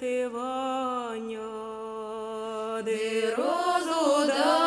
Дитивання, де розуда.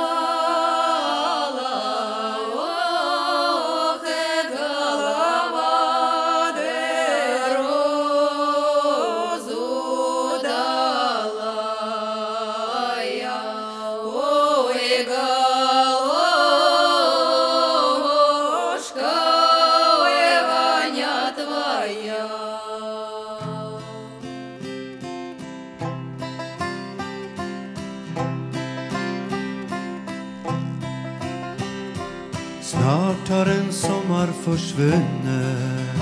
Snart har en sommar forsvunnet.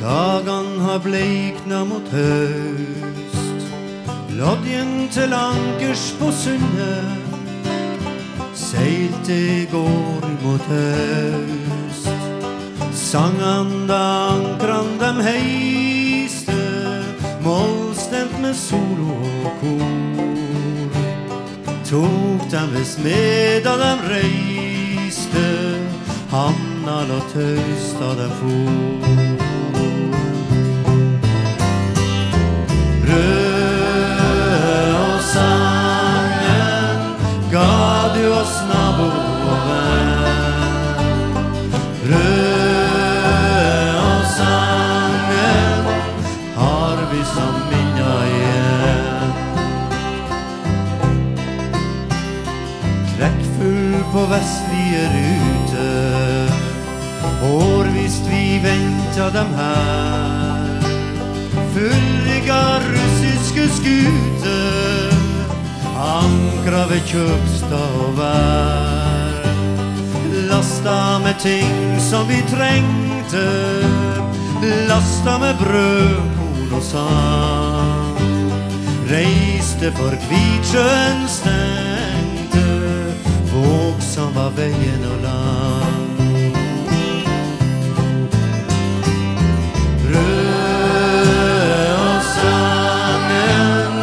Dagen har bleikna mot høst. Lodjen til ankers på sundet. Seilte i går mot høst. Sangan da ankran dem heiste Målstemt med solo og kor. Tok dem visst med da dem reiste Hamna lå taust da dem for på vestlige rute Årvisst vi venta dem her. Fullrigga russiske skuter Ankra ved Kjøpstad og vær. Lasta med ting som vi trengte Lasta med brød, korn og sand. Reiste for Kvitsjøen stengte Våg som var veien og land Brød og sangen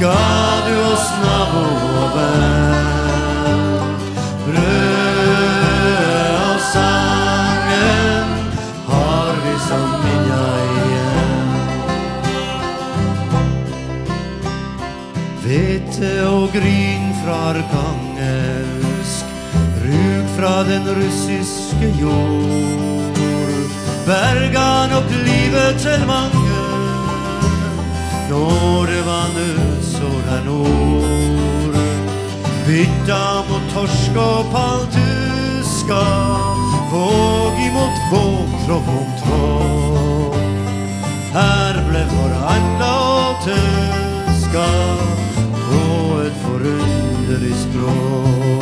Ga du oss nabo og venn. Brød og sangen Har vi som minna igjen. Hvete og gryn fra Rug fra den russiske jord. Berga nok livet til mange Når det var nødsår her nord. Bytta mot torsk og paltuska Våg imot våg, tråk om tråk her ble forhandla og tøska på et forunderlig språk.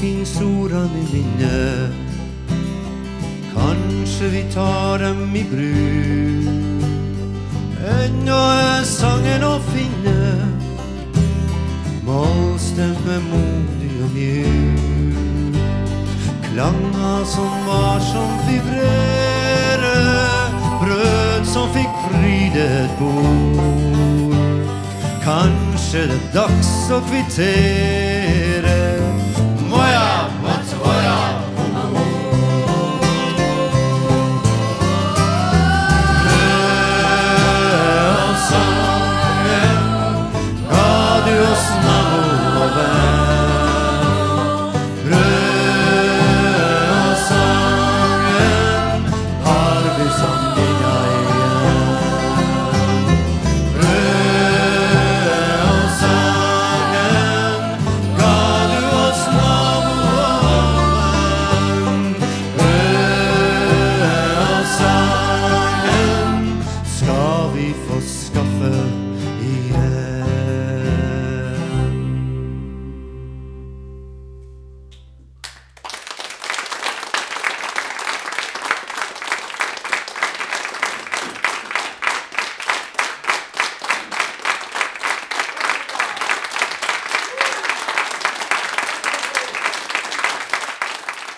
Fins ordene i minnet. Kanskje vi tar dem i bruk. Ennå er sangen å finne. Målstemme modig og mjuk. Klanger som var som vibrere. Brød som fikk pryde et bord. Kanskje det er dags å kvittere